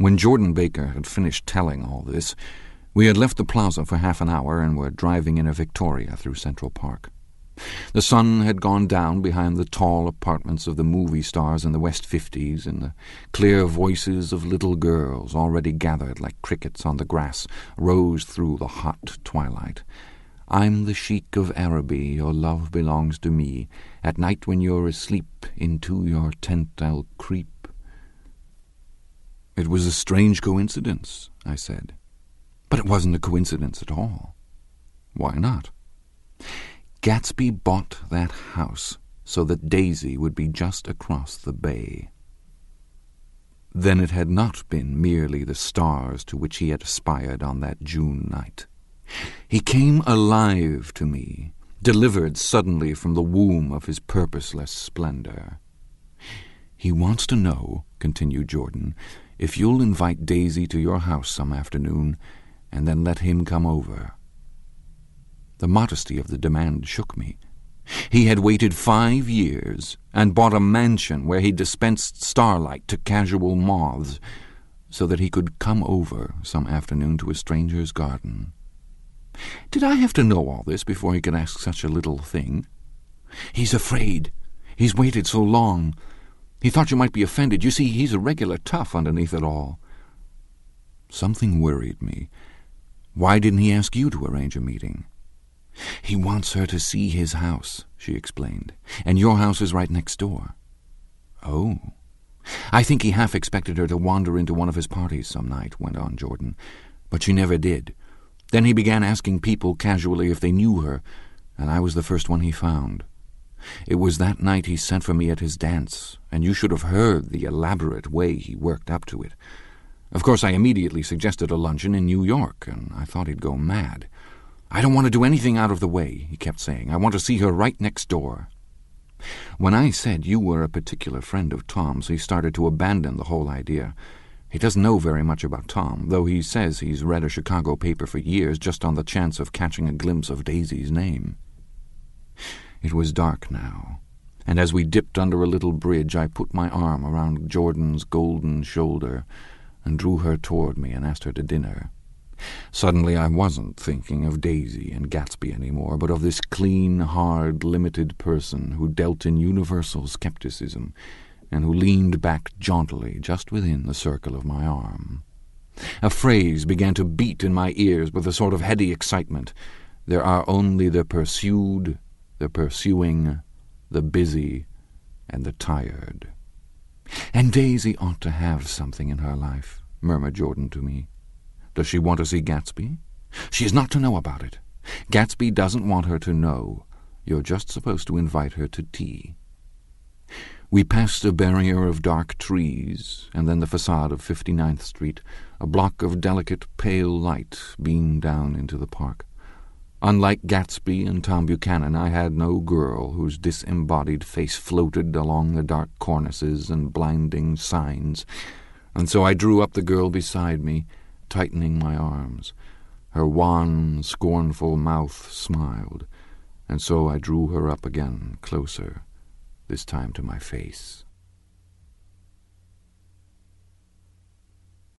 When Jordan Baker had finished telling all this, we had left the plaza for half an hour and were driving in a Victoria through Central Park. The sun had gone down behind the tall apartments of the movie stars in the West Fifties, and the clear voices of little girls, already gathered like crickets on the grass, rose through the hot twilight. I'm the Sheik of Araby, your love belongs to me. At night when you're asleep, into your tent I'll creep. It was a strange coincidence, I said. But it wasn't a coincidence at all. Why not? Gatsby bought that house so that Daisy would be just across the bay. Then it had not been merely the stars to which he had aspired on that June night. He came alive to me, delivered suddenly from the womb of his purposeless splendor. He wants to know, continued Jordan, if you'll invite Daisy to your house some afternoon, and then let him come over. The modesty of the demand shook me. He had waited five years and bought a mansion where he dispensed starlight to casual moths so that he could come over some afternoon to a stranger's garden. Did I have to know all this before he could ask such a little thing? He's afraid. He's waited so long. He thought you might be offended. You see, he's a regular tough underneath it all. Something worried me. Why didn't he ask you to arrange a meeting? He wants her to see his house, she explained, and your house is right next door. Oh. I think he half expected her to wander into one of his parties some night, went on Jordan, but she never did. Then he began asking people casually if they knew her, and I was the first one he found. It was that night he sent for me at his dance, and you should have heard the elaborate way he worked up to it. Of course, I immediately suggested a luncheon in New York, and I thought he'd go mad. I don't want to do anything out of the way, he kept saying. I want to see her right next door. When I said you were a particular friend of Tom's, he started to abandon the whole idea. He doesn't know very much about Tom, though he says he's read a Chicago paper for years just on the chance of catching a glimpse of Daisy's name. It was dark now, and as we dipped under a little bridge, I put my arm around Jordan's golden shoulder and drew her toward me and asked her to dinner. Suddenly I wasn't thinking of Daisy and Gatsby any more, but of this clean, hard, limited person who dealt in universal skepticism and who leaned back jauntily just within the circle of my arm. A phrase began to beat in my ears with a sort of heady excitement. There are only the pursued, the pursuing, the busy, and the tired. And Daisy ought to have something in her life, murmured Jordan to me. Does she want to see Gatsby? She is not to know about it. Gatsby doesn't want her to know. You're just supposed to invite her to tea. We passed a barrier of dark trees, and then the facade of 59th Street. A block of delicate, pale light beamed down into the park. Unlike Gatsby and Tom Buchanan, I had no girl whose disembodied face floated along the dark cornices and blinding signs, and so I drew up the girl beside me, tightening my arms. Her wan, scornful mouth smiled, and so I drew her up again, closer, this time to my face.